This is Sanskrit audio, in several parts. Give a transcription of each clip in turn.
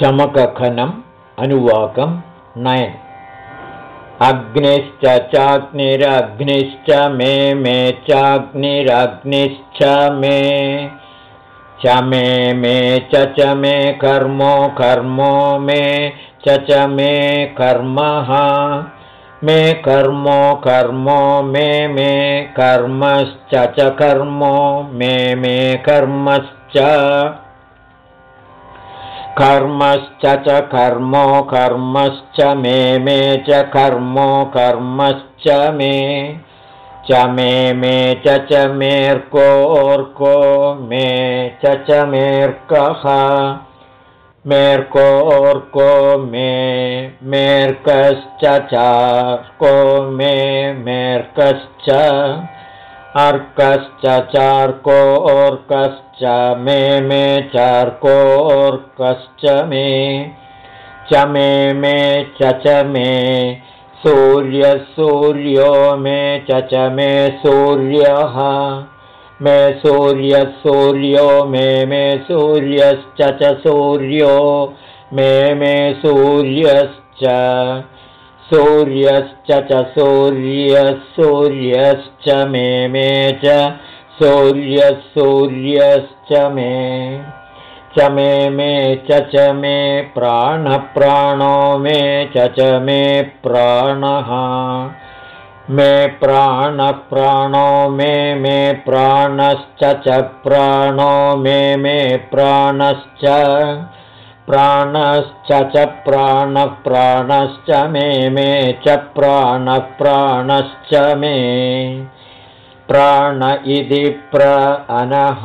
चमकखनम् अनुवाकं नयन्। अग्निश्च चाग्निरग्निश्च मे मे चाग्निरग्निश्च मे। च मे मे च च मे कर्मो कर्मो मे च च मे कर्मः। मे कर्मो कर्मो मे मे कर्मश्च च कर्मो मे मे कर्मश्च कर्मश्च च कर्मो, कर्मश्च मे मे च कर्मो, कर्मश्च मे। च मे मे च च मेर्कोर्को मे च च मेर्कः। मेर्कोर्को मे, मेर्कश्च चार्को मे, मेर्कश्च। अर्कश्च चार्कोऽर्कश्च मे मे चार्कोऽर्कश्च मे। च मे मे च च मे। सूर्यसूर्यो मे च च मे सूर्यः। मे सूर्यसूर्यो मे मे सूर्यश्च च सूर्यो। मे मे सूर्यश्च। सूर्यश्च च सूर्यः, सूर्यश्च मे मे च। सूर्यसूर्यश्च मे च मे मे च च मे प्राणप्राणो मे च च मे प्राणः। मे प्राणप्राणो मे मे प्राणश्च च प्राणो मे मे प्राणश्च प्राणश्च च प्राणप्राणश्च मे मे च प्राणप्राणश्च मे प्राण इति प्र अनः।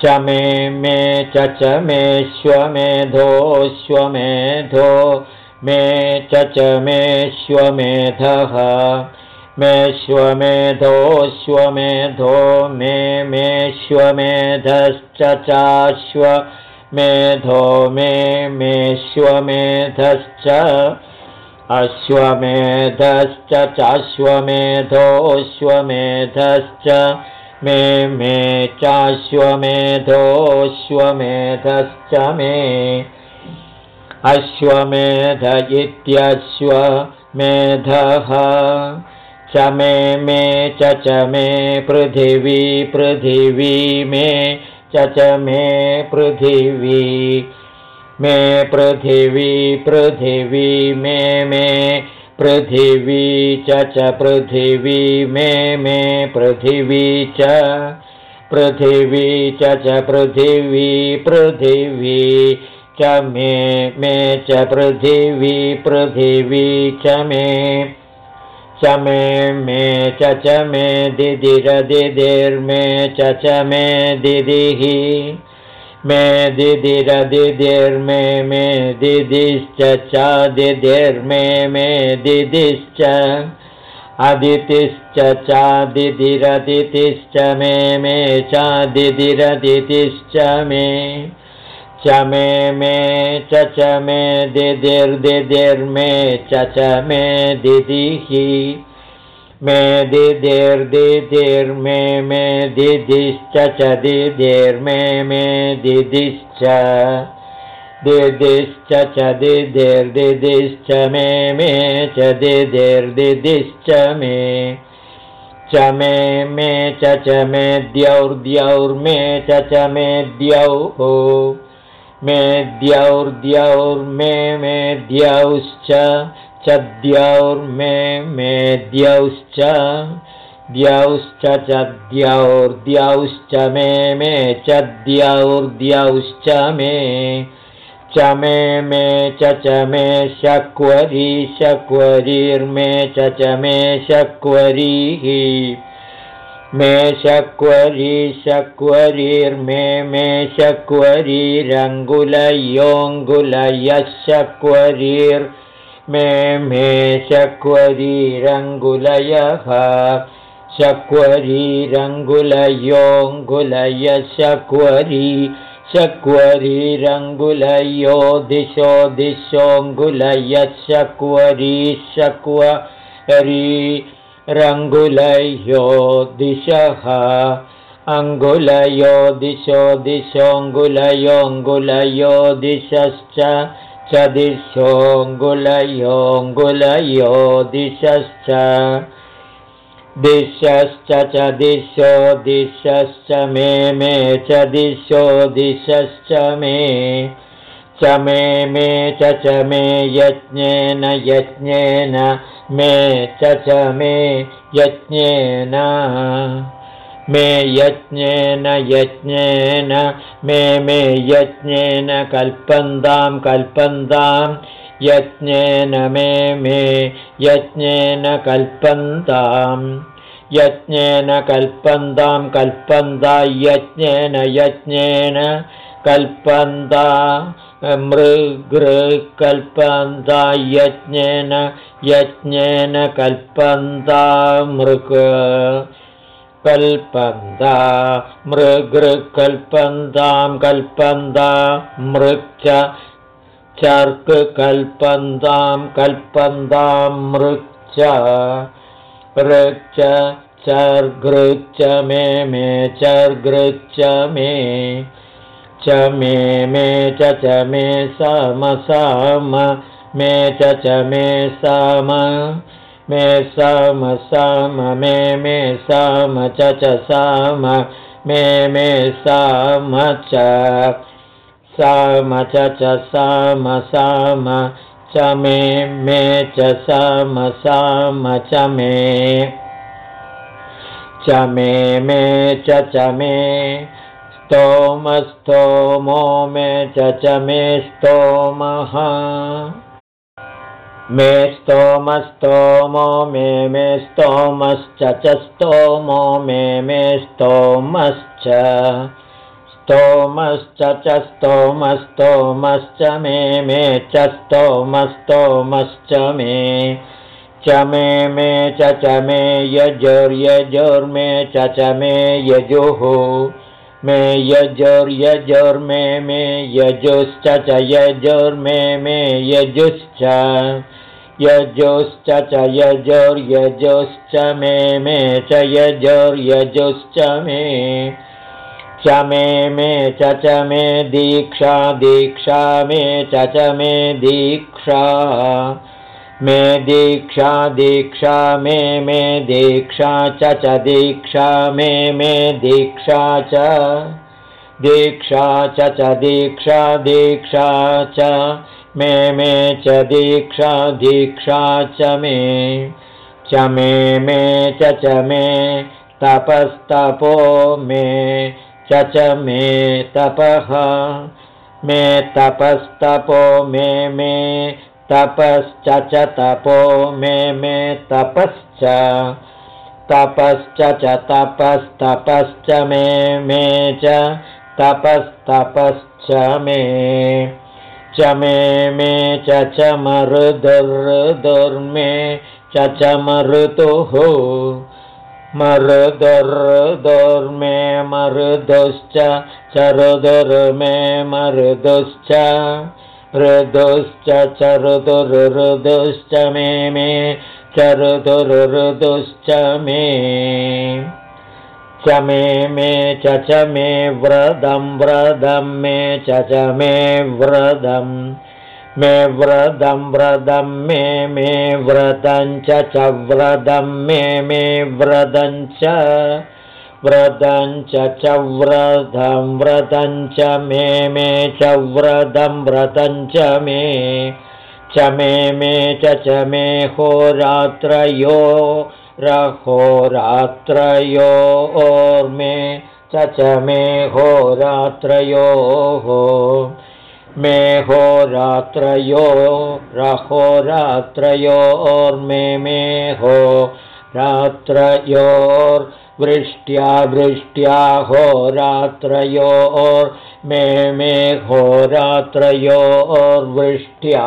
च मे मे च च मेष्वमेधोऽश्वमेधो मे च च मेष्वमेधः मेष्वमेधोऽश्वमेधो मे मेष्वमेधश्च चाश्व। मेधो मे मेष्वमेधश्च अश्वमेधश्च चाश्वमेधोऽश्वमेधश्च मे मे चाश्वमेधोऽश्वमेधश्च मे अश्वमेध इत्यश्वमेधः च मे मे च च मे पृथिवी पृथिवी मे च मे पृथिवी मे पृथिवी पृथिवी मे मे पृथिवी च च पृथिवी मे मे पृथिवी च पृथिवी च च पृथिवी पृथिवी च मे मे च पृथिवी पृथिवी च मे च मे मे च च मे दिदिरदिदिर्मे च च मे दिदिः मे दिदिरदिदिर्मे मे दिदिश्च च दिदिर्मे मे दिदिश्च अदितिश्च चादिदिरदितिश्च मे मे चादिदिरदितिश्च मे च मे मे च च मे दिदिर्दिदिर्मे च च मे दिदिः मे दिदिर्दिदिर्मे मे दिदिश्च च दिदिर्मे मे दिदिश्च दिदिश्च च दिदिर्दिदिश्च मे मे च दिदिर्दिदिश्च मे च मे मे च च मे द्यौर्द्यौर्मे च च मे द्यौः मेद्यौर्द्यौर्मे मेद्यौश्च च द्यौर्मे मेद्यौश्च द्यौश्च च द्यौर्द्यौश्च मे मे च द्यौर्द्यौश्च मे च मे मे च च मे शक्वरी शक्वरीर्मे च च मे शक्वरीः मे शक्वरी शक्वरीर्मे मे शक्वरीरङ्गुलयोऽङ्गुलयः शक्वरीर्मे मे शक्वरीरङ्गुलयः शक्वरीरङ्गुलयोऽङ्गुलयः शक्वरी शक्वरीरङ्गुलयो दिशो दिशोऽङ्गुलयः शक्वरी शक्वरी रङ्गुलयो दिशः अङ्गुलयो दिशो दिशोऽङ्गुलयोऽङ्गुलयो दिशश्च दिशोऽङ्गुलयोऽङ्गुलयो दिशश्च दिशश्च च दिशो दिशश्च मे मे च दिशो दिशश्च मे। च मे मे च च मे यज्ञेन यज्ञेन मे च च मे यज्ञेन मे यज्ञेन यज्ञेन मे मे यज्ञेन कल्पन्तां कल्पन्तां यज्ञेन मे मे यज्ञेन कल्पन्तां यज्ञेन कल्पन्तां कल्पन्ता यज्ञेन यज्ञेन कल्पन्ता मृगृकल्पन्ता यज्ञेन यज्ञेन कल्पन्ता मृग कल्पन्दा मृगृकल्पन्तां कल्पन्दा मृक् चर्कल्पन्तां कल्पन्तां मृक् ऋक् चर्गृच्च मे मे चर्गृच्च मे च मे मे च च मे सम सम मे च च मे सम मे सम सम मे मे सम च च सम मे मे सम च। सम च च सम च मे मे च सम सम च मे। च मे मे च च मे। स्तोमस्तोमो मे च च मे स्तोमः मे स्तोमस्तोमो मे मे स्तोमश्च च स्तोमो मे मे स्तोमश्च। स्तोमश्च च स्तोमस्तोमश्च मे मे च स्तोमस्तोमश्च मे। च मे मे च च मे यजुर्यजुर्मे च च मे यजुः मे यजुर्यजुर्मे मे यजुश्च च यजुर्मे मे यजुश्च यजुश्च च यजोर्यजुश्च मे मे च यजोर्यजुश्च मे च मे मे च च मे दीक्षा दीक्षा मे च च मे दीक्षा मे दीक्षा दीक्षा मे मे दीक्षा च च दीक्षा मे मे दीक्षा च। दीक्षा च च दीक्षा दीक्षा च मे मे च दीक्षा दीक्षा च मे। च मे मे च च मे तपस्तपो मे च च मे तपः। मे तपस्तपो मे मे तपश्च च तपो मे मे तपश्च। तपश्च च तपस्तपश्च मे मे च। तपस्तपश्च मे च मे मे च च मरुदुर्दुर्मे च च मरुतुः मरुदुर्दुर्मे मरुदुश्च चरुदुर्मे मरुदुश्च ऋदुश्च चरुदुरुदुश्च मे मे चरुदुरुदुश्च मे। च मे मे च च मे व्रदं व्रदं मे च च मे व्रदं। मे व्रदं व्रदं मे मे व्रतं च च व्रदं मे मे व्रतं च व्रतं च च व्रतं व्रतं च मे मे च व्रतं व्रतं च मे च मे मे च च मे होरात्रयो रहोरात्रयोर्मे च च मे होरात्रयोः मे होरात्रयो रहोरात्रयोर्मे मे हो रात्रयोर्वृष्ट्या वृष्ट्या होरात्रयोर्मे मे होरात्रयोर्वृष्ट्या।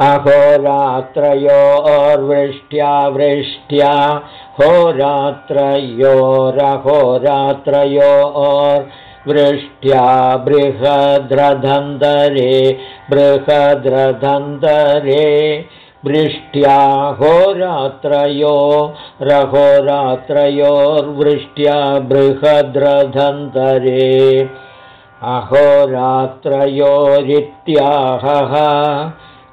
अहोरात्रयोर्वृष्ट्या वृष्ट्या होरात्रयोरहोरात्रयोर्वृष्ट्या बृहद्रधन्दरे बृहद्रधन्दरे वृष्ट्याहोरात्रयो रहोरात्रयोर्वृष्ट्या बृहद्रधन्तरे अहोरात्रयोरित्याहः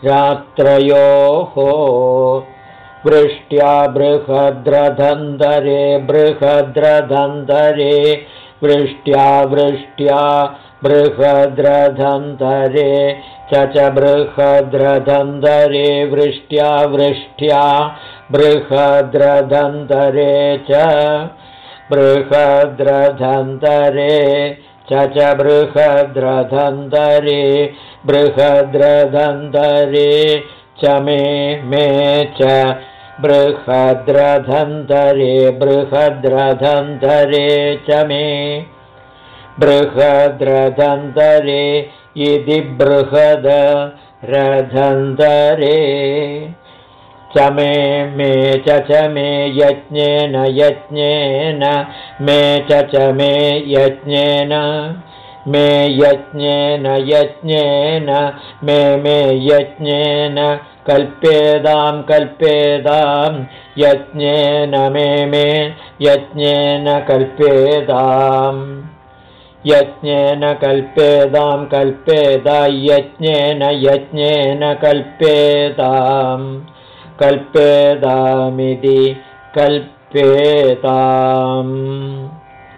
रात्रयोः वृष्ट्या बृहद्रधन्तरे बृहद्रधन्तरे वृष्ट्या वृष्ट्या बृहद्रधन्तरे च च बृहद्रधन्तरे वृष्ट्या वृष्ट्या बृहद्रधन्तरे च बृहद्रधन्तरे च च बृहद्रधन्तरे बृहद्रधन्तरे च मे मे च बृहद्रधन्तरे बृहद्रधन्तरे च मे बृहद्रधन्तरे इति बृहद रधन्तरे च मे च च मे यज्ञेन यज्ञेन मे च च मे यज्ञेन। मे यज्ञेन यज्ञेन मे मे यज्ञेन। कल्पेदां कल्पेदां यज्ञेन मे मे यज्ञेन कल्पेदाम् यज्ञेन कल्पेदां कल्पेदा यज्ञेन यज्ञेन कल्पेदां कल्पेदामिति कल्पेताम्